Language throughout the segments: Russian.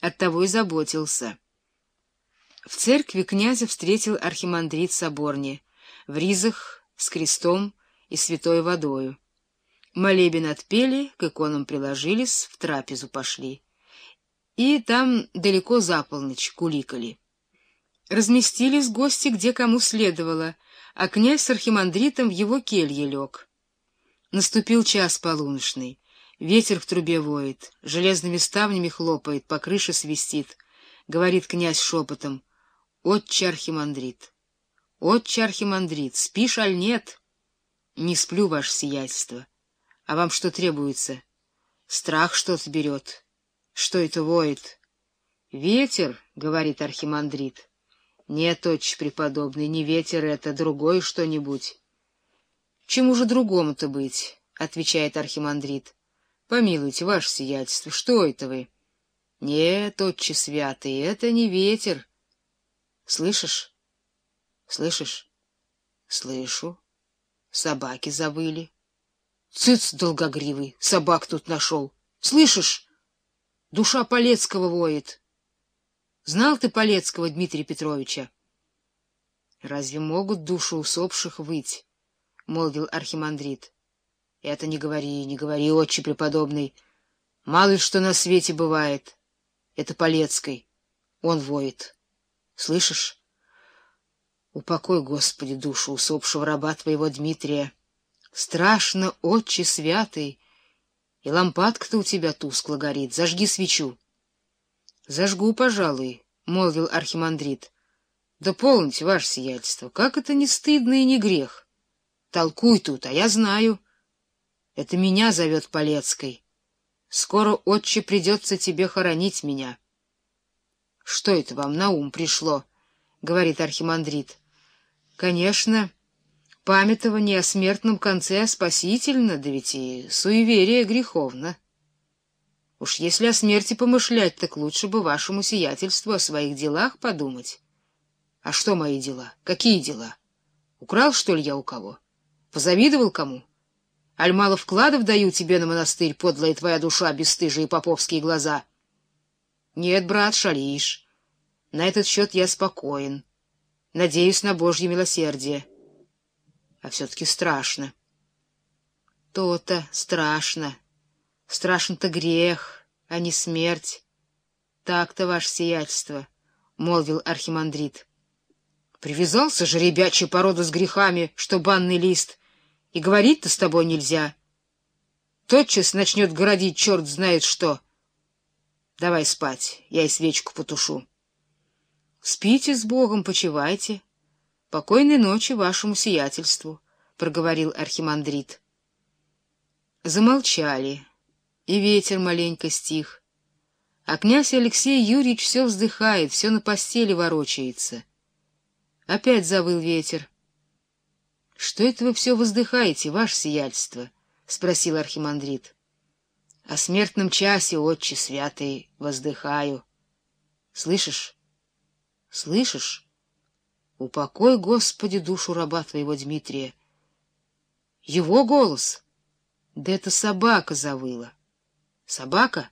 оттого и заботился. В церкви князя встретил архимандрит Соборни, в ризах, с крестом и святой водою. Молебен отпели, к иконам приложились, в трапезу пошли. И там далеко за полночь куликали. Разместились гости где кому следовало, а князь с архимандритом в его келье лег. Наступил час полуночный. Ветер в трубе воет, железными ставнями хлопает, по крыше свистит. Говорит князь шепотом, «Отче архимандрит! Отче архимандрит, спишь, аль нет?» «Не сплю, ваше сиятельство. А вам что требуется?» «Страх что-то берет. Что это воет?» «Ветер», — говорит архимандрит. «Нет, отче преподобный, не ветер это, другое что-нибудь». «Чему же другому-то быть?» — отвечает архимандрит. Помилуйте, ваше сиятельство, что это вы? Нет, отче святый, это не ветер. Слышишь? Слышишь? Слышу. Собаки завыли. Цыц, долгогривый, собак тут нашел. Слышишь? Душа Полецкого воет. Знал ты Полецкого Дмитрия Петровича? Разве могут душу усопших выть? — молвил архимандрит. — Это не говори, не говори, отче преподобный. Мало ли что на свете бывает. Это Полецкой. Он воет. Слышишь? Упокой, Господи, душу усопшего раба твоего Дмитрия. Страшно, отче святый. И лампадка-то у тебя тускло горит. Зажги свечу. — Зажгу, пожалуй, — молвил архимандрит. — Да полните, ваше сиятельство, как это не стыдно и не грех. Толкуй тут, а я знаю. — это меня зовет Полецкой. Скоро, отче, придется тебе хоронить меня. — Что это вам на ум пришло? — говорит архимандрит. — Конечно, памятование о смертном конце спасительно, да ведь и суеверие греховно. Уж если о смерти помышлять, так лучше бы вашему сиятельству о своих делах подумать. А что мои дела? Какие дела? Украл, что ли, я у кого? Позавидовал кому? Аль мало вкладов даю тебе на монастырь, подлая твоя душа, бесстыжие поповские глаза. Нет, брат, шалишь. На этот счет я спокоен. Надеюсь на Божье милосердие. А все-таки страшно. То-то страшно. Страшен-то грех, а не смерть. Так-то, ваше сиятельство, — молвил архимандрит. Привязался же ребячий порода с грехами, что банный лист — и говорить-то с тобой нельзя. Тотчас начнет городить черт знает что. Давай спать, я и свечку потушу. Спите с Богом, почивайте. Покойной ночи вашему сиятельству, — проговорил архимандрит. Замолчали, и ветер маленько стих. А князь Алексей Юрьевич все вздыхает, все на постели ворочается. Опять завыл ветер. — Что это вы все воздыхаете, ваше сиятельство? — спросил архимандрит. — О смертном часе, отче святый, воздыхаю. — Слышишь? — Слышишь? Упокой, Господи, душу раба твоего Дмитрия. Его голос? Да это собака завыла. Собака?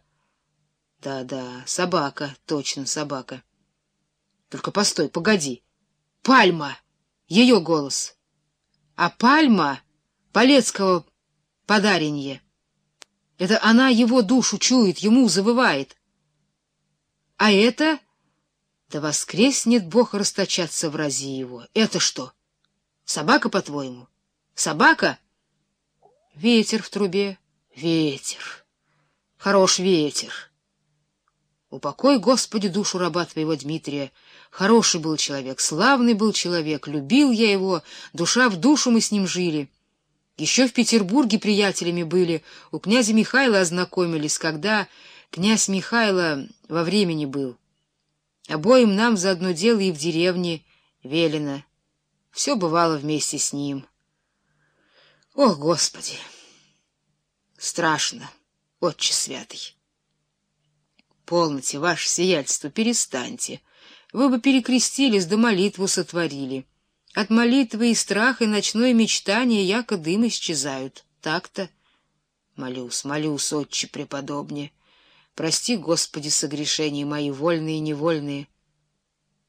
Да-да, собака, точно собака. Только постой, погоди. Пальма! Ее голос! А пальма Полецкого подаренье. Это она его душу чует, ему завывает. А это... Да воскреснет Бог расточаться в рази его. Это что? Собака, по-твоему? Собака? Ветер в трубе. Ветер. Хорош ветер. Упокой, Господи, душу раба твоего Дмитрия. Хороший был человек, славный был человек, любил я его, душа в душу мы с ним жили. Еще в Петербурге приятелями были, у князя Михайла ознакомились, когда князь Михайло во времени был. Обоим нам за одно дело и в деревне велено. Все бывало вместе с ним. Ох, Господи! Страшно, отче святый! Полноте, ваше сиятельство, перестаньте. Вы бы перекрестились, да молитву сотворили. От молитвы и страха, и ночное мечтание яко дым исчезают. Так-то? Молюсь, молюсь, отче преподобнее. Прости, Господи, согрешения мои, вольные и невольные,